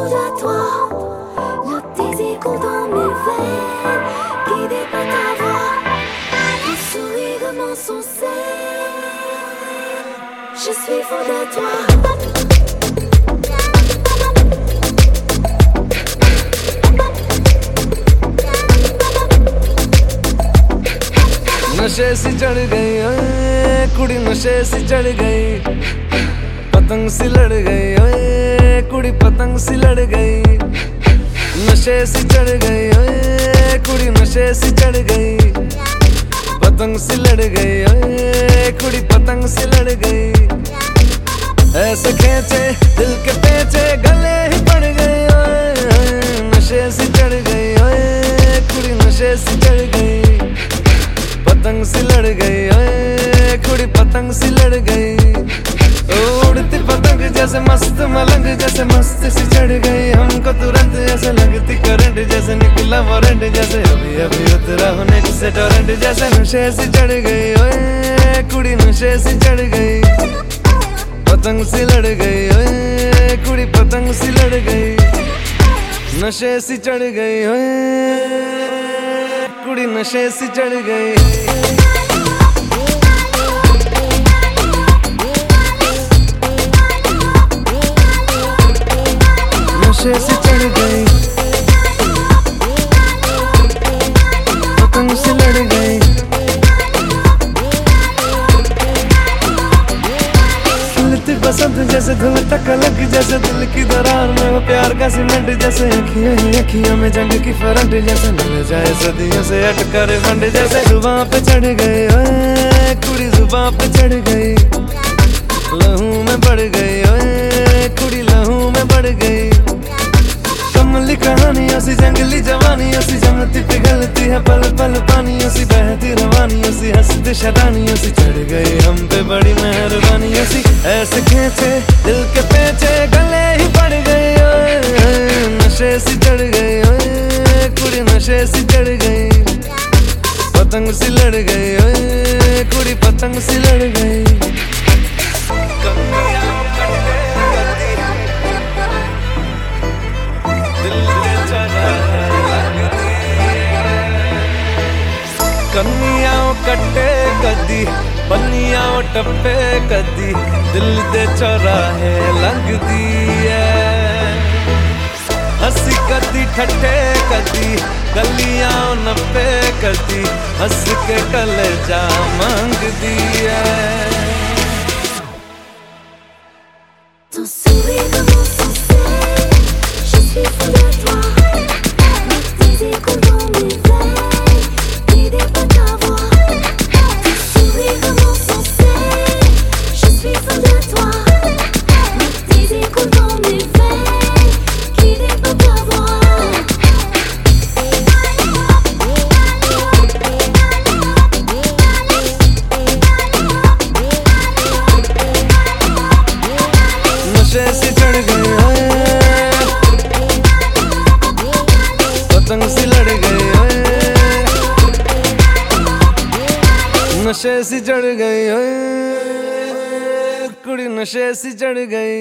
fou de toi. Le désir coule dans mes veines, guidé par ta voix. Ton sourire mensongé. Je suis fou de toi. नशे सी चढ़ गई ओए कुड़ी नशे सी चढ़ गई पतंग सी लड़ गई ओए कुड़ी पतंग सी लड़ गई। नशे सी चढ़ गई, ओए, कुड़ी नशे सी चढ़ गई। पतंग सी लड़ गई, ओए, कुड़ी पतंग सी लड़ गई। ऐसे खेचे, दिल के पेचे, गले ही पड़ गए नशे सी चढ़ गई, ओए, कुड़ी नशे सी चढ़ गई। पतंग सी लड़ गई, ओए, कुड़ी पतंग सी लड़ गई। जैसे मस्त मलंग, जैसे मस्त सी चढ़ गई। हमको तुरंत ऐसे लगती करंट जैसे निकला वारंट जैसे अभी अभी उतरा होने से टोरेंट जैसे नशे सी चढ़ गई। ओए, कुड़ी नशे सी चढ़ गई। पतंग सी लड़ गई। ओए, कुड़ी पतंग सी लड़ गई। नशे सी चढ़ गई। ओए, कुड़ी नशे सी चढ़ गई। बसंत जैसे धुल तक अलग जैसे दिल की दरार में वो प्यार का सीमेंट जैसे अखियों ही अखियों में जंग की फरंट जैसे मिल जाए सदियों से अटका रे फंड जैसे जुबां पे चढ़ गए, ओए, कुड़ी जुबां पे चढ़ गई। लहू में बढ़ गई, ओए, कुड़ी लहू में बढ़ गई। कमली कहानियों सी, जंगली जवानियों सी जमती पिघलती है पल पल पानियों सी, बहती रवानियों सी, हंसती शरानियों सी, चढ़ सी चढ़ गई कुड़ी नशे सी चढ़ गई पतंग सी लड़ गई कुड़ी पतंग सी लड़ गई कन्नियाओं कट्टे कदी बनिया टप्पे कदी, दिल दे चौराहे लगदी है कदी ठटे कदी गलिया नपे कदी हंस के कल जा मंगदी। पतंग सी लड़ गए। नशे से चढ़ गई कुड़ी नशे से चढ़ गई।